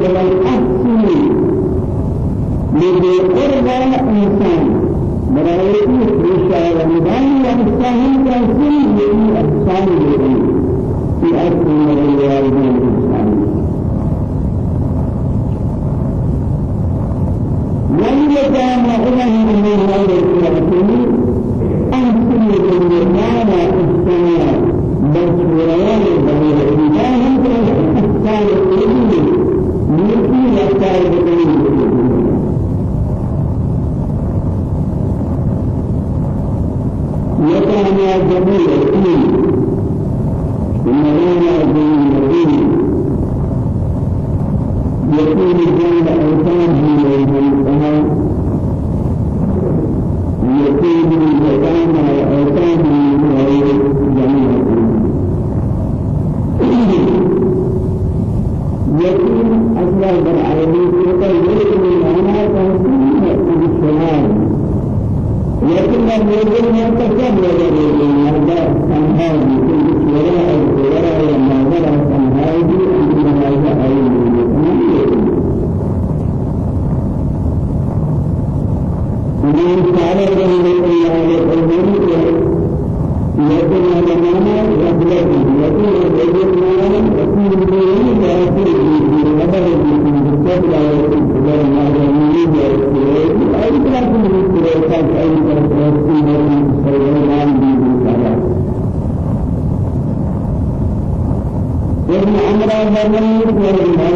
de la الله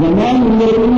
زمان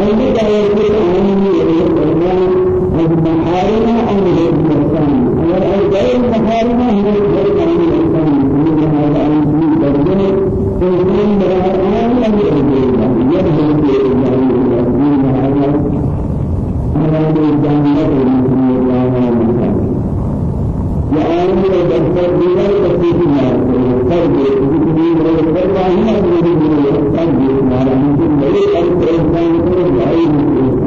فإذا كان يكون أمامي يريد أمامي أجب محارمة أن يريد الإنسان والأرجاء المحارمة هي الجرد عن الإنسان من هذا المسلم درجنة فإنسان براء أمامي أن يريد الله يبهر في الله من هذا أمام الجنة المسلم الله وآمن وتستطيع تستطيع فرد وجودي من الفرد عن الوجود من الفرد ما رأيت من غير الفرد عن الوجود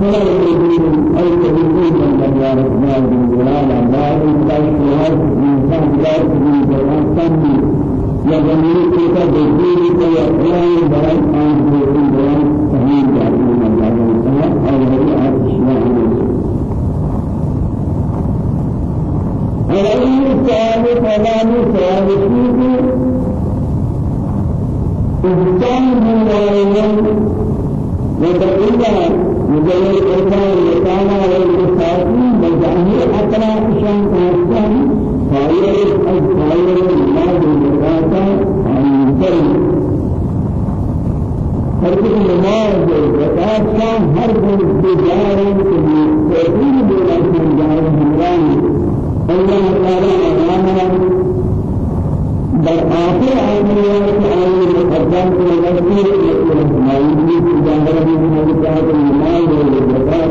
فلا يجدون أي تجدون من يا ربنا من جلال الله إنسان جلال إنسان جلال من جلال سامي يا جميل كيف تجدون كي أقرأي برد عن جلال جلال سهيل جلال من جلال سهيل أو هذه أشياء أولئك السلام فلا نسأل فيه إنسان من جلال وتقول مجھے ایسا لکانا اور مصافی مجاہی اپنا کشان پہنچتا ہے خائر از خائر نماز مجاہتا ہمیں کریں ہر کچھ نماز زکاة کا ہر کچھ بجارے کے لیے تحریر دینا کے جارے ہمراہی اللہ تعالیٰ علیہ بل آخر عمرنا تعالى الأبدان في الأرض مايدي في جانب من الجهات المائية والجهات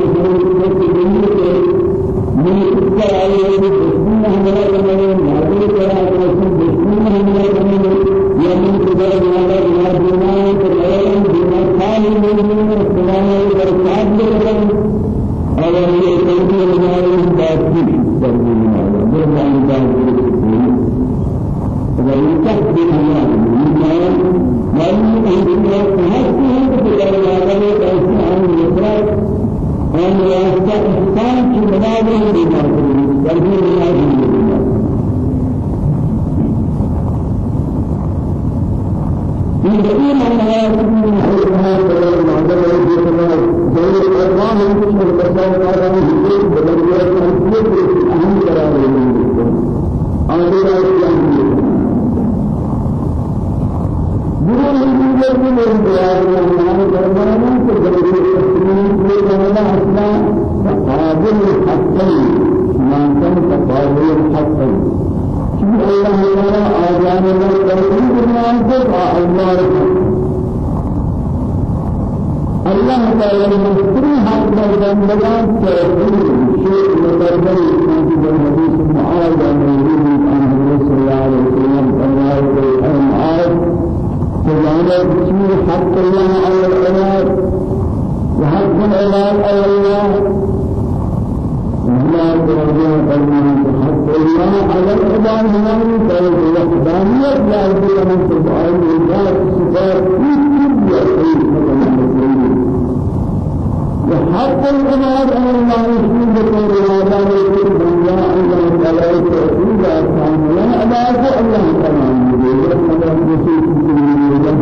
مدار تأثير شيء مدرج في الحديث معاذ عن النبي صلى الله عليه وسلم قال معاذ فجعل بسم حق الله على الأولاد وحق الأولاد على الله وما ترجع قلنا حق الله على العباد هنا من طريق الوحدانية لا يمكن أن تبعد العباد صفات الإمام أن الله يشمل بطور الله يقول الله الله تعالى يقول لا أدعك الله تعالى يقول الله يسوع في كل الله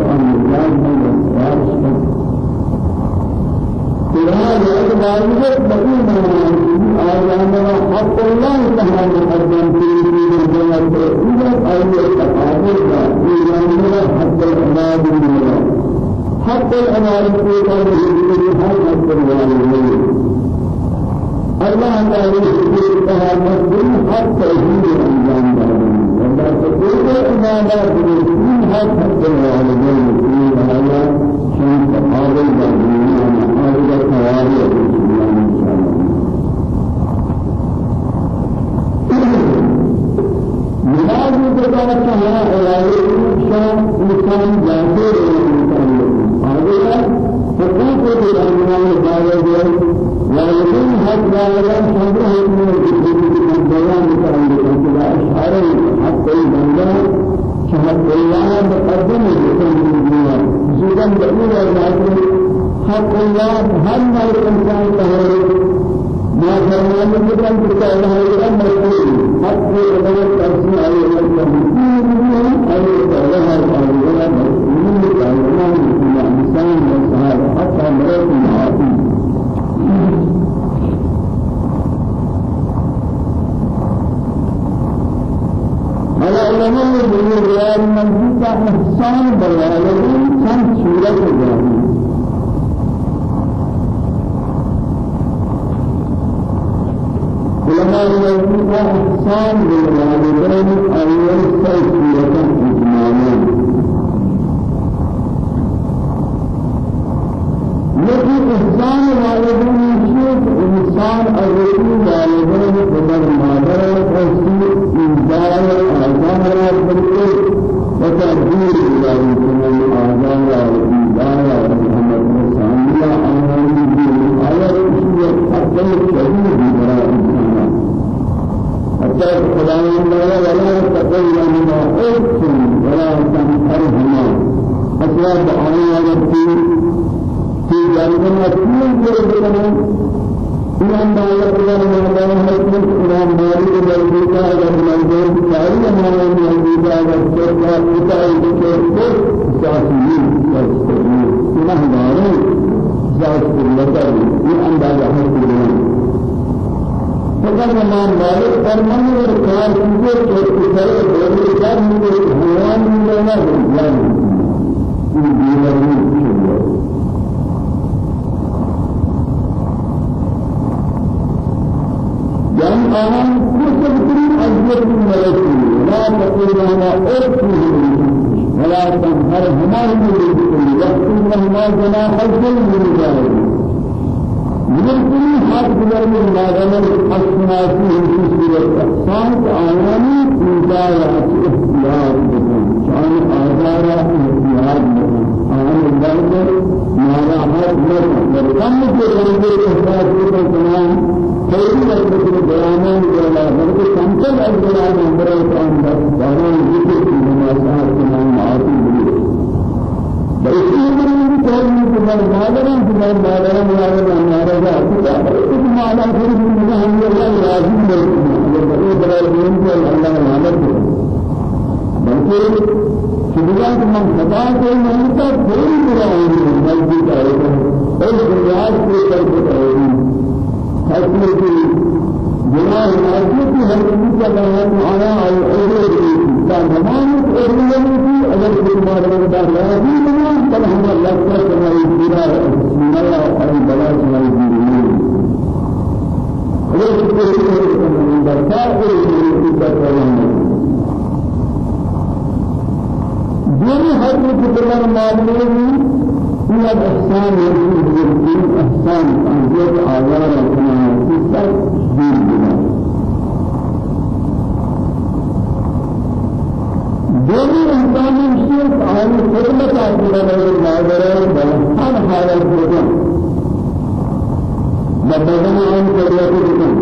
لهذا اعتباره بقي آيانا حق الله تعالى مقدم في الجنة إذا أي التقابل إيماننا حق الأمام بالله حق الأمام في الوالدين الله تعالى يقول تعالى حق الدين الأنجام ولا تقول الإمامات من حق الوالدين في هذا شيء تقابل هذا الثوابت ملاذ بجانا كهنا إلهي شان إنسان هذا حقوق الإنسان جاهر ولكن حق جاهر شبه من البيان متعلق بأشعار حق البندر شهد الله مقدم الدنيا زوجا بقول حق الله هل ما الإنسان تهور ما فرمان بكم بكم هذا الأمر حق الله تأسي عليه الإنسان عليه الله عليه مسلمين عليه الإنسان والسهاد حتى مرات على علماء الدنيا من إحسان بيان كم سورة علماء الذين إحسان بالوالدين أول سيئة إجمالا لكن إحسان الوالدين شيء إنسان أولي والدين قدر مادر أسير إنزال آزار بالكل وتأدير إلهي من آزار وإنزال محمد رسول الله أمامي بالآية شيء أفضل شديد برائي حتى خداوند ولا تقل منها أرث ولا أسباب آية ربي في جانبنا كل جربنا إمام مالك رحمه الله حكمت إمام مالك مرضيكا أجر مرضيك كاري أمام مرضيكا أجر سرقا إتاي بكير ساسيين ساسيين إنه دارين ساسيين یہ اندازہ ہے فقط امام مالک فرمانے اور کار کیے کہ کسر بڑے کار میں حیوان میں نہ ہو جائے یہ بیماری بكري أجر من ملكي لا تقول أنا أرسل ولا تنهر هما من وقت ما جناح الجن من ذلك يمكن حد من المعلم الأسماء في سورة الأحسان تعالى إذا يأتي اختيار شان آثار اختيار آن الدرجة ما رأى مرة كم في رمضان الإحساس بكم تمام كيف يكون بيانا ولا بلکہ سمجھ اجران أمر کام بس داران ذکر کی مناسبات تمام معافی بھی بس كل من مادرا من مادرا مادرا مادرا كل ما على كل من هم الله لازم بقول بقول من كل الله مادر بلکہ شجاعت من خطا سے نہیں تو کوئی برا نہیں کے آئے حسن ہر چیز کا بیان آنا اور زمان أولي كل ما رد الله في زمان بل هم الله كما يقول بسم الله أي بلا كما يقول ليش كل من بكاء دینی حد میں کتنا ہے کہ احسان انجت آزار رکھنا ہے اس کا دین بنا دونی انسان الشيخ عن خدمت آخر المعذرة بلحان حالة بكم مبادن عن خدمت بكم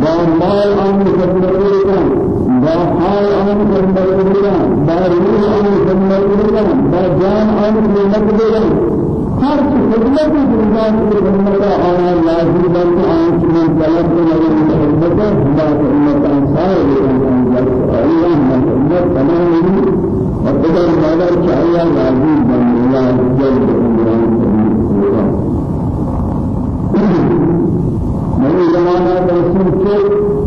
با مال آن خدمت کردن با حال آن خدمت کردن با روح آن خدمت کردن با جان آن خدمت کردن ہر خدمت انسان کی خدمت آنا لازم بن آن من طلب کرنے خدمت خدا خدمت انصار ہے اللہ خدمت تمام وقدر مالا چاہیے لازم بن اللہ جل جلاله من زمانہ رسول کے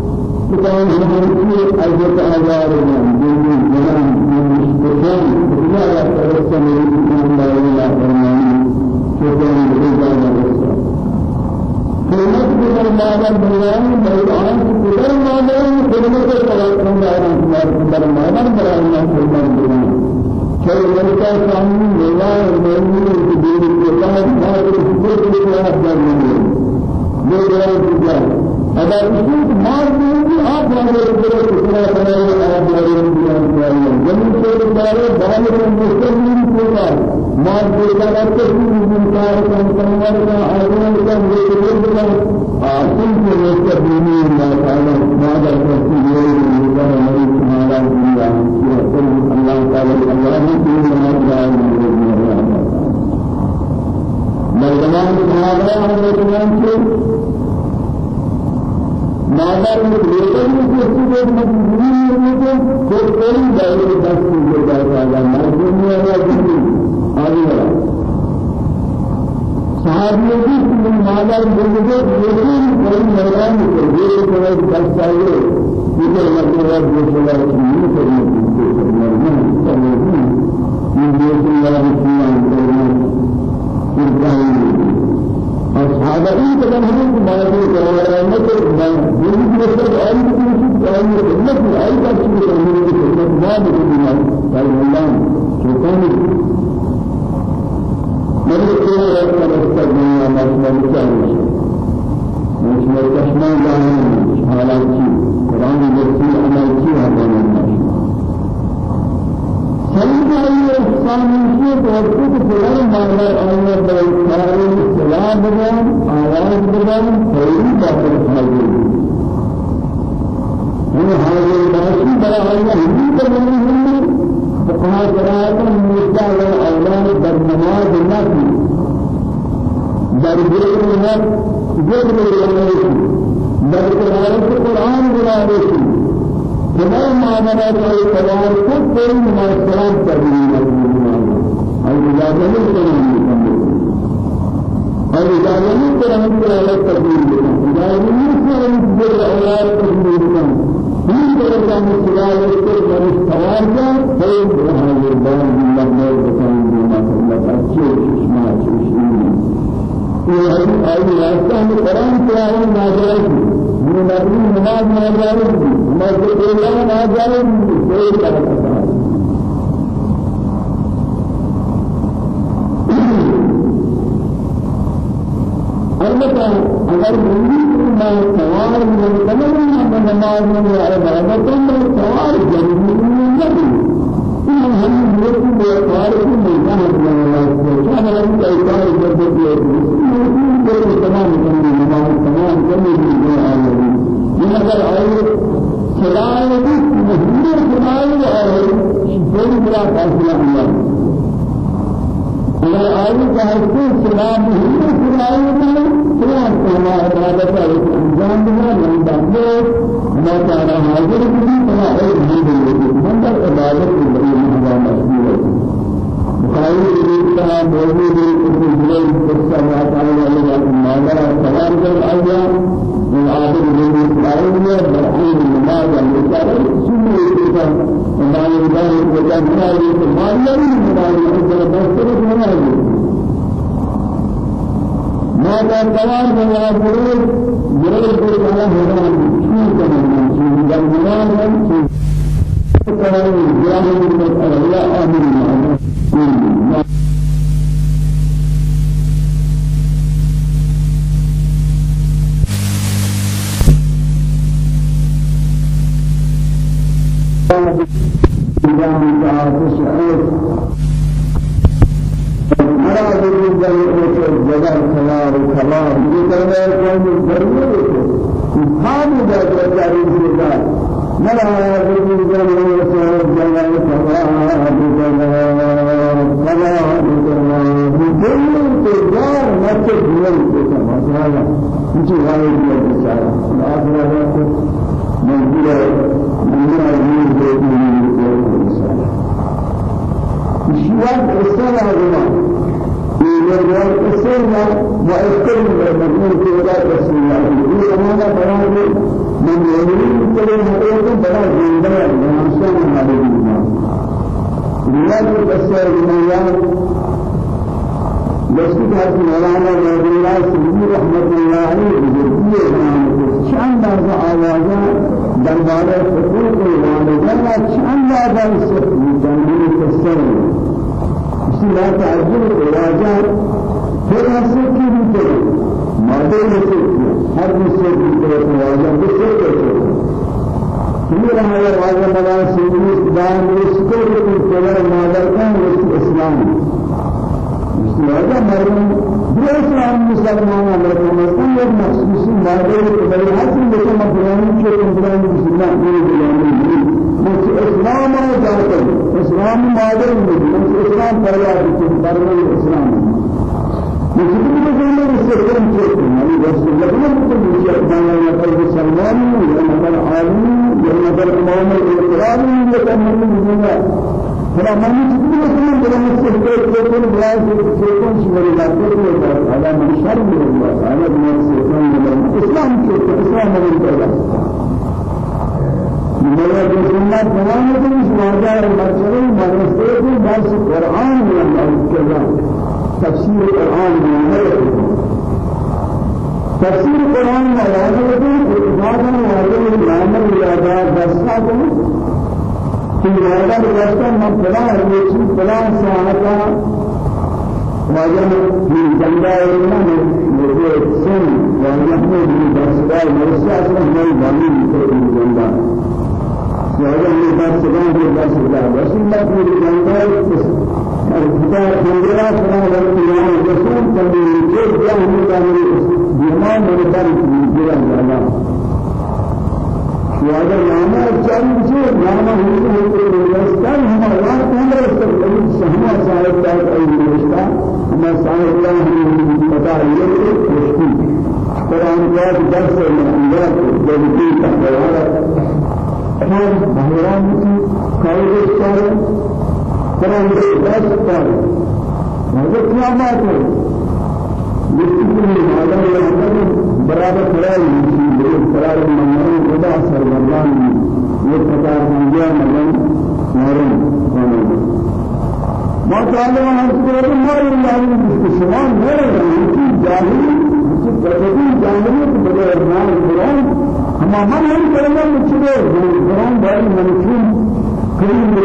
کتاب ہماری عزت آزار ہیں دین جنان دین مشکلان دنیا یا ترسل میری دین لا اله فرمانی شکران بجا رسول خدمت کے مانا بیان بیان کے مانا خدمت کے توقع داران در مانا بیان خدمت بیان شيء لك كان لا يمكن أن تدير الكتاب ما تقول یہ جواب دیا اگر اس مار میں آپ والے کو کتنا بنائے آپ والے کو چاہیے زمین سے بارے بہت مستقبل ہوگا مار کو کار کرتے ہیں کار کام کرنے کا آدمی کا یہ جو آسن کو مستقبل میں تعالی ماذا کرتی ہے ہماری ہمارا دنیا اللہ تعالی اللہ نے تین نماز مردمان سماجا ہمیں سے مادر میں لیکن اس کو مجبوری ہے کہ کوئی کوئی دائرے دس کو جاتا ہے مردوں میں ہے کہ آگے صحابیوں کی مادر بولتے لیکن کوئی میدان میں یہ کوئی دس چاہیے یہ مطلب ہے جو ہے کہ یہ کرنے کی کوشش کرنا ہے یہ جو ہے أصحابه كلام هم ما يقول كلام ما يقول ما يقول أي شيء أي خدمة أي شيء كلام خدمة ما يقول ما قال الله شيطان ما يقول ما يستطيع ما يستطيع مش ما تسمع جاهل حالات قرآن يقول أنا شيء هذا سيدنا إحسان الشيء وقت فلان مالا آية بالإسلام السلام بجان آواز بجان خير باطل حاضر من هذا الناس بلا آية هندي كلمة هندي فقها قراءة موسى والأولاد در نماز النبي در جيد النبي جيد النبي در قراءة القرآن بلا بما معاملة الكلام كل ما السلام تبين أي إجازة الكلام أي إجازة الكلام كلا تبين إجازة الكلام كلا أولاد تبين في كلام السلام كلا مستوى فين هذا الباب الله ما يتكلم بما الله أشياء ما أشياء في أي راستة القرآن كلا ما جاء من نبي نماز ما جاري مسجد الله ما جاري کوئی طرف البته اگر مندی ما سوار من تمام من نماز میں عبادت میں سوار جنبی نہیں ان ہم لوگ کو سوار کو ملتا ہے اللہ کیا ہم کا اظہار کرتے ہیں تمام نماز تمام جنبی مگر آئے سلائے بھی مہمر سلائے آئے بڑی بڑا فاصلہ ہوا اگر آئے چاہتے سلام مہمر سلائے بھی سلام سلام عبادت انجام دیا نہیں بندے ما كان حاضر بھی فلا ہے نہیں دے مندر عبادت مہمہ مسئول ہے بخاری رضا موجود کہ جلال قصہ ما تعالی علیہ ماذا سلام کر آیا من آخر من إسرائيل برحيم النماذج المسارة سنة إذا وما وجه مناجي ما بسرت مناجي ما كان من يقول جريد بيت على هنا شو كمان جم مناجي شو كمان من الله آمين قوم الضرورة إسلام جاء جاري سيدا ملأ يجوز جل وعلا جل وعلا فلا بكل تجار نفس دول كما مجھے والے دیا بیچارہ آخر ہے منزل منزل عظیم دے دی شیوات السنة هذا يرجع السنة وأذكر مجنون في رسول الله في زمانة بلاد من يمين كل هذا بلاد جنبنا من أحسن ما بدينا رياض الأسر بنيان مسجد حضرت مولانا عبد الله سيدي رحمة الله عليه بجدية شان بعض آوازا دربار حقوق شان بعض السر جنبه السر لا تعجب الواجب هر نسل کی بھی مادے نسل کی ہر نسل کی طرف واجب نسل کرتے یہ رہا ہے واجب ملا سیدی دان رسکو کے طور مادر کا اسلام واجب مرم دو اسلام مسلمان مرم مسلمان ایک مخصوصی مادر کے بڑے حسن لیکن مفرانی کے انسان مسلمان یہ مش اسلام جاتا اسلام مادر مش اسلام پرواز کی پرواز اسلام۔ مش بھی بجنے سے کم کرتے ہیں بس لگنا تو مجھے اپنا نظر مسلمان یا نظر عالم یا نظر امام الاقرار یا تمام دنیا فلا من جبنا مسلمان بلا سے کوئی کوئی بلا سے کوئی شمار لاتے ہیں على من شر من الله على من سيكون اسلام کے اسلام میں مگر سنت تمام کچھ واجب مرچے مدرسے کو بس قرآن میں اللہ تفسیر قرآن میں تفسیر قرآن میں واجب ہے اتفاقاً واجب نام یادا دستا کو کہ یادا دستا مطلع ہے یہ چیز بلا ساعتا واجب في جنگا علم میں سن واجب میں دستا مرسا سے نہیں بانی في جنگا وهذا من باب سلام في باب سلام رسول الله في الجنة الكتاب خندرا سلام الله الرسول كان يجيب يا هم كان بيمان من باب الجنة وهذا نامه جان جو نامه هو الرسول هم الله كان رسول سهما صاحب دار أي رشتا ما صاحب الله من بتاع يلقي وشتي قرآن جاء درس من الله جل جلاله تمام بحران کی قائد اشتار قرآن دست اشتار هذا کیا بات ہے لیکن یہ مالا یا برابر قرار یہ قرار منظر خدا سرگردان یہ قرار منجا مگن نورم ما تعالى عن سورة ما يعلم بالسمان ما يعلم جاهل جاهل جاهل بدر القرآن اما من هم کلمه مچده قرآن باری منشون کلمه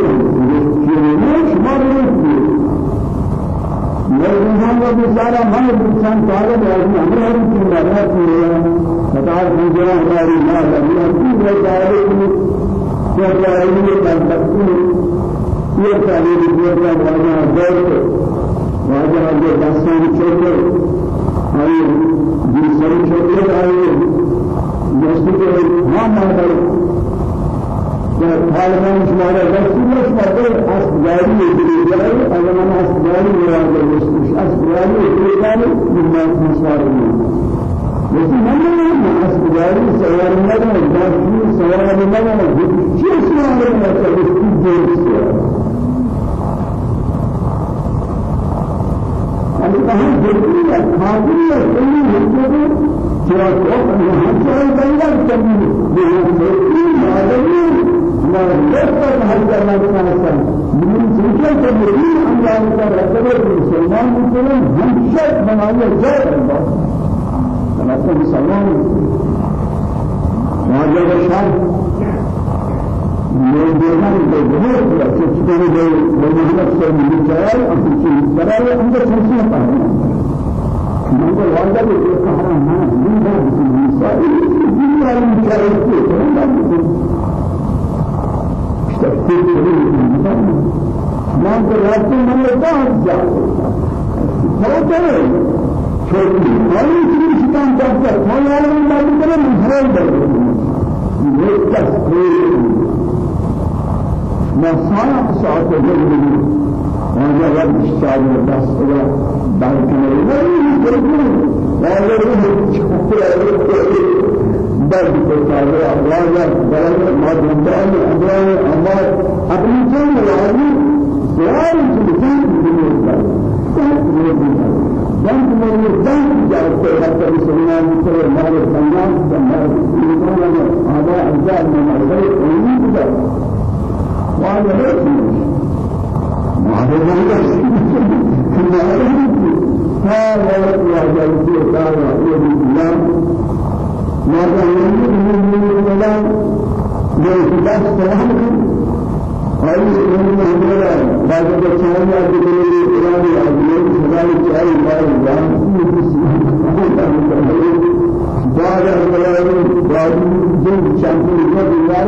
کلمه شما رو مرحوم و بیچارہ من انسان طالب ہے ہر کی مدد کی ہے کی جان ہماری ماں اللہ کی بیچارے کی کیا جائے کا تکلیف یہ تعلیم یہ کا واجہ دور واجہ جو دستان چھوڑے آئے جن سر چھوڑے آئے مسجد امام مادر حالمان شمارا رسول شمارا أصدقائي يدري أنا من أصدقائي يراد المسجد أصدقائي يدري من مسواري لیکن ہم أصدقائي سوار لنا داشتي سوار لنا شيء سوار لنا تبصير جيس أنا كمان جديد هذه كل کیا ہمارے بندر کرنے یہ مادری ما لفظ هل جمع كنسا من سجل كبير الله تعالى المسلمان مسلم هم شرط بنايه جاء الله كنسا مسلمان واجب الشرط من دينا بالجهود وتشتري بالمهمة سيد الجلال أو تشتري بالجلال عند تنسيق من الوالد يقهر ما من هذا النساء من المشاركة تفكير ما تراث من الدار جاء هو ترى شوفي ما يصير كان تبقى ما يعلم ما يقدر من هذا البلد يتسكر ما صار ساعة الجبل وهذا رب الشعب بس إلى بعد كده لا يقدر لا يقدر درد چاہیے اقوال درد ما جنبان اقوال اما اپنی جان والی سوال چیزیں دنیا کا جنگ میں جنگ جاتے ہیں کہ مسلمان سے ہمارے سنگان ہمارے مسلمانوں نے آدھا اجازت میں ہمارے امید کا وہاں ہے معلوم ہے کہ هذا هو الجزء ما كان من الكلام بالكتاب سلام أي من هذا بعد الكلام بعد الكلام الكلام سلام جاي بعد الكلام بعد الكلام بعد جن شامل الكلام بعد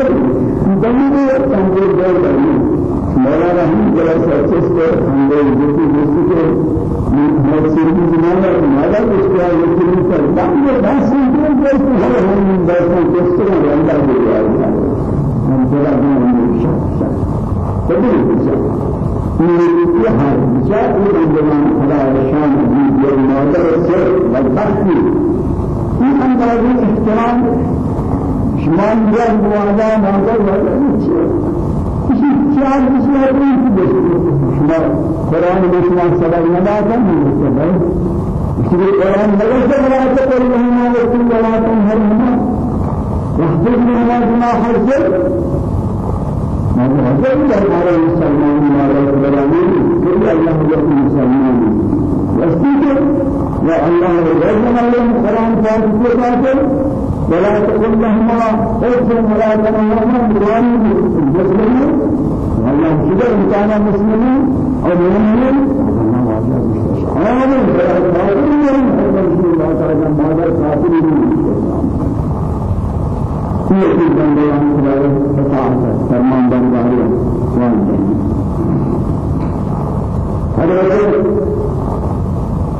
كان سورة الوحي من هذا مواجهة دست دست جب مولى قال دست السراء جب من السراء يرجع مولى مولى مولى من جس مولى مردان مردان ما مولى تعبير ما شمال جب جب شامل مجال يرجع دلیل تنظیر دار دلیل مولانا ہم جلسہ چستے ہمارے جیسے جیسے کہ مقصد کی زمانہ ہمارا اس کا یہ کہ پر دم میں دس دن جیسے ہر ہم دس دن جیسے ہم اندر دے رہا ہے ہم جرا دن میں شک تبھی یہ حال جاء إلى الجمال خدا شان دي الموضوع سر والبحث في اندازه احترام شمال جان بوانا مانگا والا کسی چار کسی شمال قرآن میں شمال سبب ندا تھا نہیں ہے۔ اسی لیے قرآن سے بنا تو نہیں ہے لیکن بنا تو منا وحدت میں ہمارا جمع حاصل ما حاصل ہے ہمارے مسلمان ہمارے قرآن کہ اللہ جل مسلمان وستيك يا الله رجل الله قرآن فاتح ولا تقل لهما اف ولا تنهما براني مسلمين والله كده إن كان مسلمين أو مؤمنين. آمين. فاطمين الله تعالى ما كافرين هي في بنديان خدای اطاعت فرمان برداری وان حضرت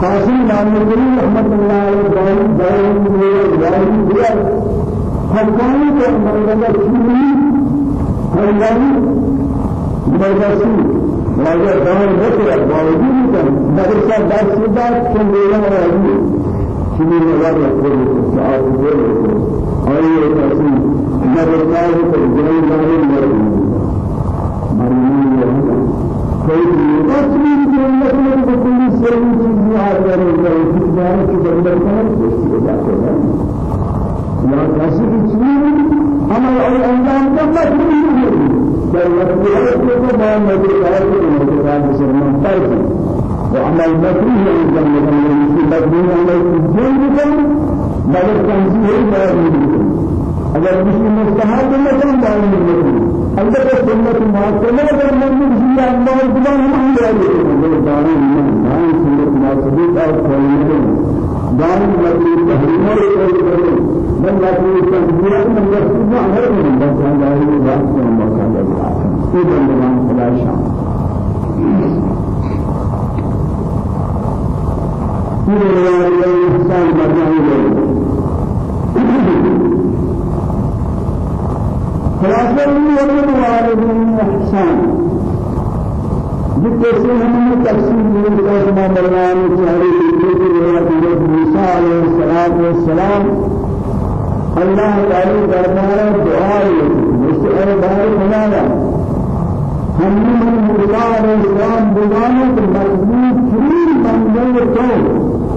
قاسم نامدری رحمت اللہ علیہ دائم دائم دائم دائم دیا حقانی کو مرغہ چونی حیوانی مرغسی راجع دائم رکھا باوجود کن مدرسہ دار سیدھا چنگیلا راجی چنی نظر رکھو سعاد دے اور یہ کسی مدرسہ کو جنہی دائم مرغی مرغی کوئی تصویر کے اندر میں کوئی سری چیز یاد کرے گا اس جانے کی ضرورت ہے اس کی جاتے ہیں یا کسی کی چیز ہمیں اور انجام نہیں ہے در وقت کو تو بیان نہیں کرا کہ میرے ساتھ سرمان پائے وعمل مكروه عندما يكون في مكروه عليه الدين بل تنزيه لا يمكن اگر مسلم مستحب مثلا لا يمكن البته سنت معصومه در من زیاد الله زبان هم داره داره داره سنت معصومه اور کلمه دار مطلب تحریم اور کوئی من مطلب تنزیه من رسول هر من بس هذا هو بحث ما كان له في بندان خدا شان في روايه الانسان مرجعه خلاصہ یہ ہے والدین احسان جس سے ہم تفصیل میں ترجمہ بیان چاہیے کہ موسی علیہ السلام اللہ تعالی دربار دعا مستعار بار بنایا ہم نے موسی علیہ السلام بنانے کے مضبوط ترین منزل کو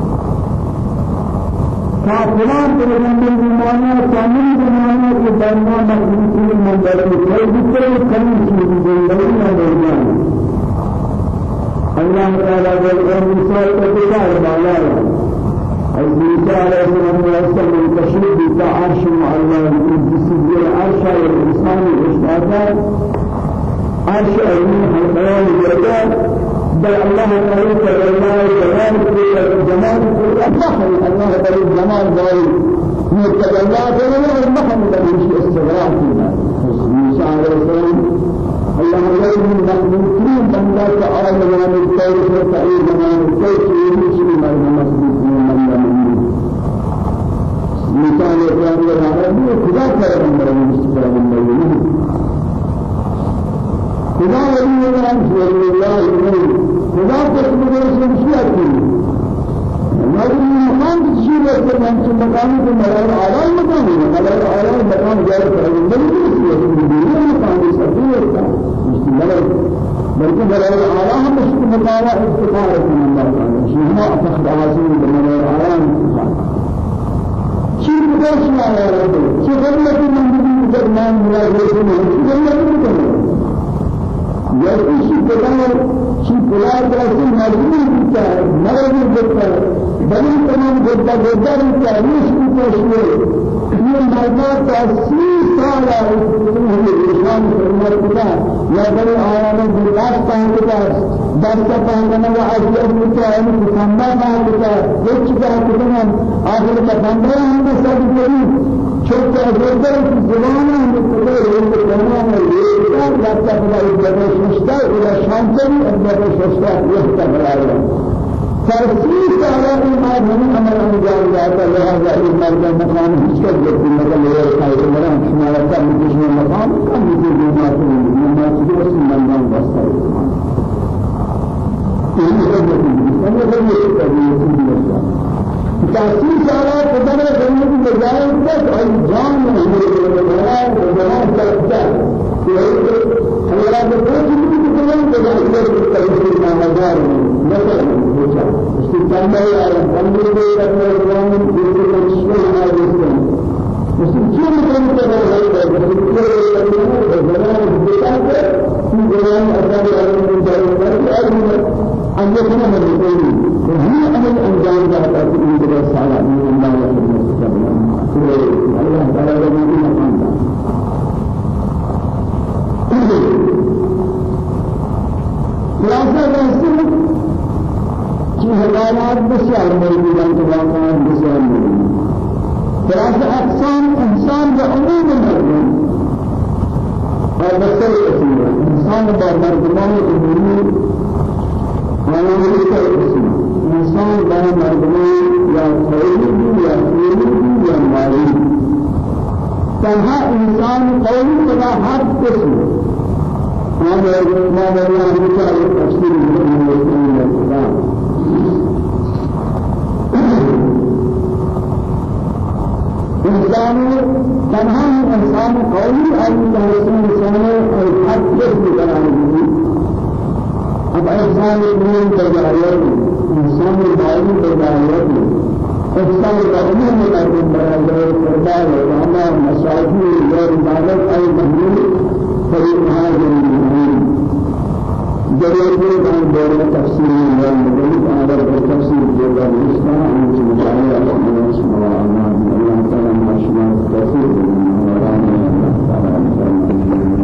كافران تلمن المانا كامل المانا في درما مخلوق المنبر كل ذكر كل شيء بالله والجان الله تعالى والقوم موسى كتاب بالا عيسى عليه السلام منتشر بتعرش مع الله في العرش والإنسان والإشتاقات عرش أمين الحياة الجلال بل الله تعالى الله جلال جمال الله الله بل الجمال ذلك متجلات ولا المحمد بن استغراق موسى عليه السلام الله يريد من المسلمين من لا تعالى من الكيف وتعيد من الكيف يمشي من المسجد من المؤمنين موسى عليه السلام من المسلمين خدا ولی الله ولی الله ولی خدا تسبیح شمشیات کی مگر مقام چیز ہے کہ ہم سے مقام کو مراد اعلی مقام ہے مراد اعلی مقام جائے کریں بلکہ یہ مقام ہے سبھی ہے مستمر بلکہ مراد اعلی ہم اس کو مقام افتخار ہے اللہ تعالی شیما فخر حاصل مراد اعلی چیز بہت سنا ہے کہ خدمت من بھی درمیان ملاقات ہے یا کسی کلام شی کلام درسی مجبور ہوتا ہے مرد ہوتا ہے بڑی تمام گدا ہوتا ہے اس کی یہ مرد تاثیر سال ہے اسلام فرمان خدا یا بڑے آیات برداشت کا درس پانا و عزیز ہوتا ہے مسلمان کا ہوتا ہے یہ چیزیں کتنا آخر بندہ ہم سب کری شوك أجدر في زمانه من كل زمانه يقدر لا تقبل الجبل ششتا إلى شانتني الجبل ششتا يحتمل عليه ترسيس على ما من أمر أنجام ذات لهذا المرد مقام هشكر جبت مثل هي خير مرام شمال كم بجسم مقام كم بجسم ما تقول ما تقول اسم من بسر إيه هذا هذا هذا هذا تأثیر سارا قدر کرنے کی بجائے تک نہیں ہے جوان کرتا ہے ہمارا جو کوئی کرنا ہے تأثیر کا مزار مثلا اس کی تنبیہ ہے بندے کے اپنے جوان جس کو مشکل ہے جس کو اس کی چیز کرنے کے بعد ہے جس کو جوان بتا کر کہ جوان اثر علم من جاء أن يكون من الدين وهي أمر أنجام ذات أن يدرس على من الله الله تعالى خلاصة رسول في حالات بسيار موجودة تبعات بسيار موجودة خلاصة أقسام إنسان بعموم المردم هذا بسيار إنسان بمردمان الأمور آیا میشه انسان در مردمی یا خیلی یا خیلی یا تنها انسان قوی خدا هر قسم ما ما ما میشه تفسیر میکنیم إنسان تنها انسان قوی الله سبحانه و هر قسم بنابراین اب انسان المؤمن تجاريات انسان الباطل تجاريات انسان القومين من المبادئ والقربان والأعمال مساجد والعبادات أي مهمل فريق هذا المؤمن جريء عن دور تفسير والمدرب على التفسير جل الإسلام عن سبحانه الله سبحانه الله تعالى ما شاء تفسير الله تعالى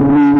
بني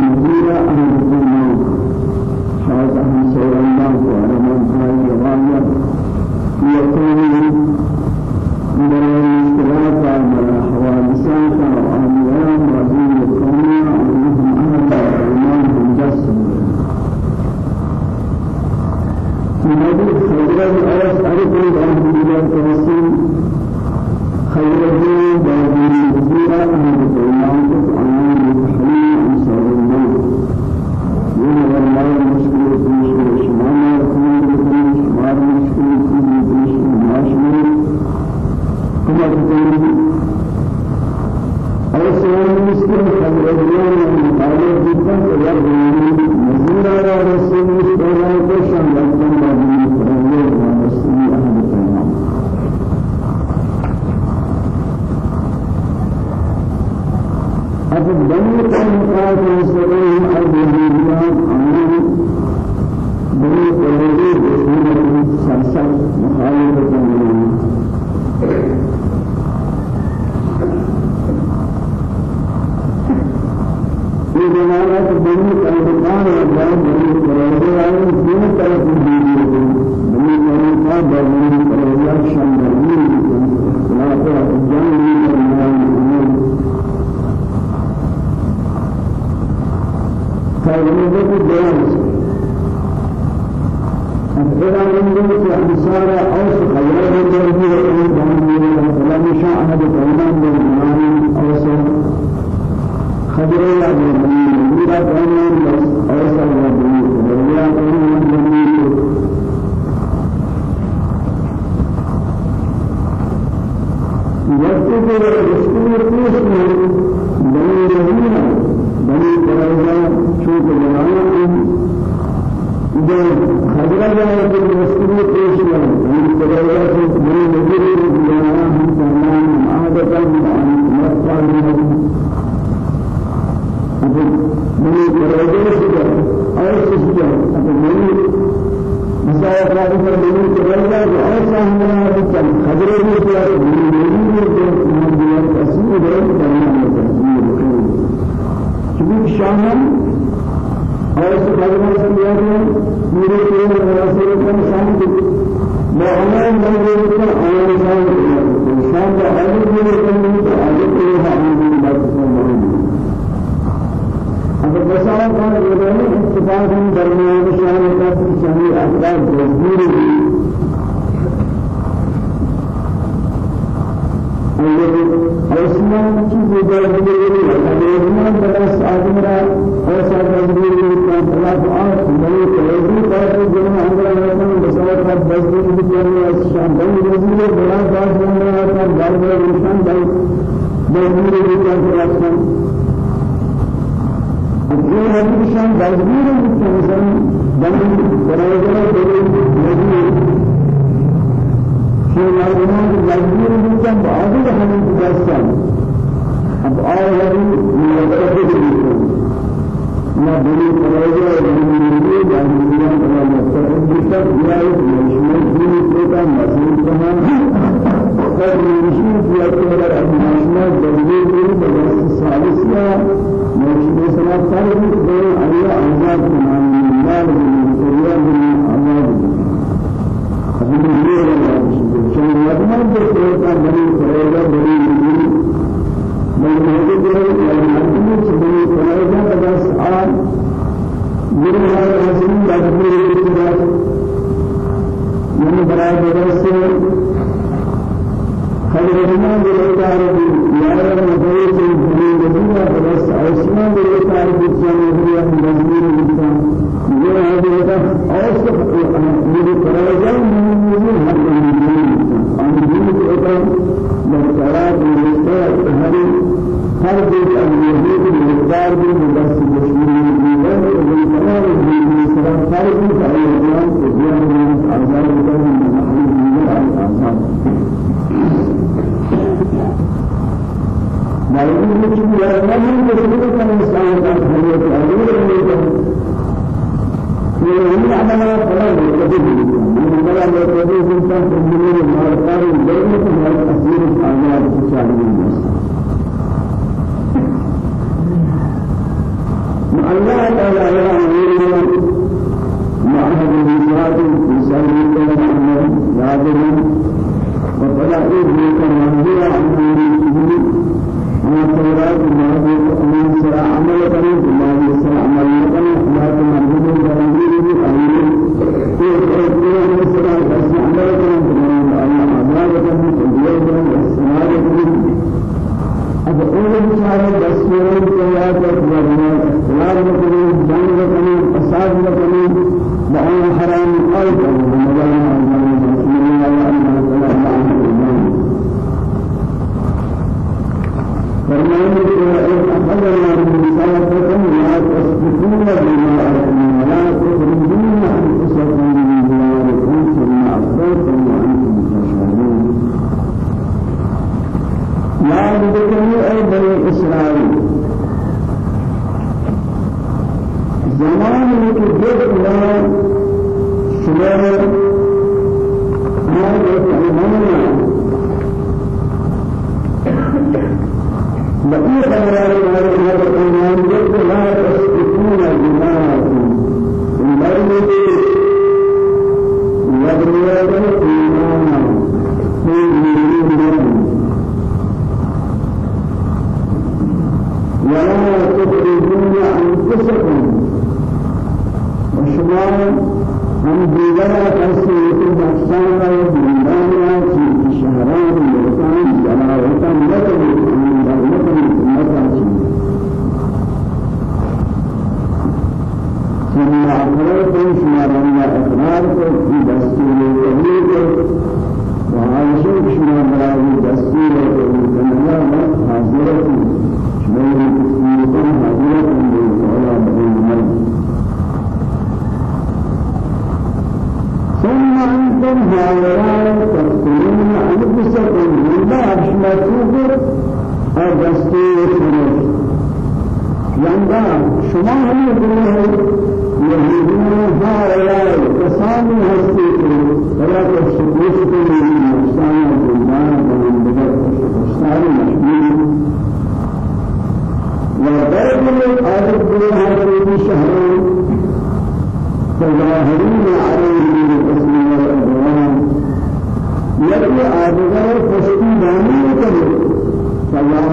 إسرائيل بني But يأتي عادة فشتي داني كده تظاهرين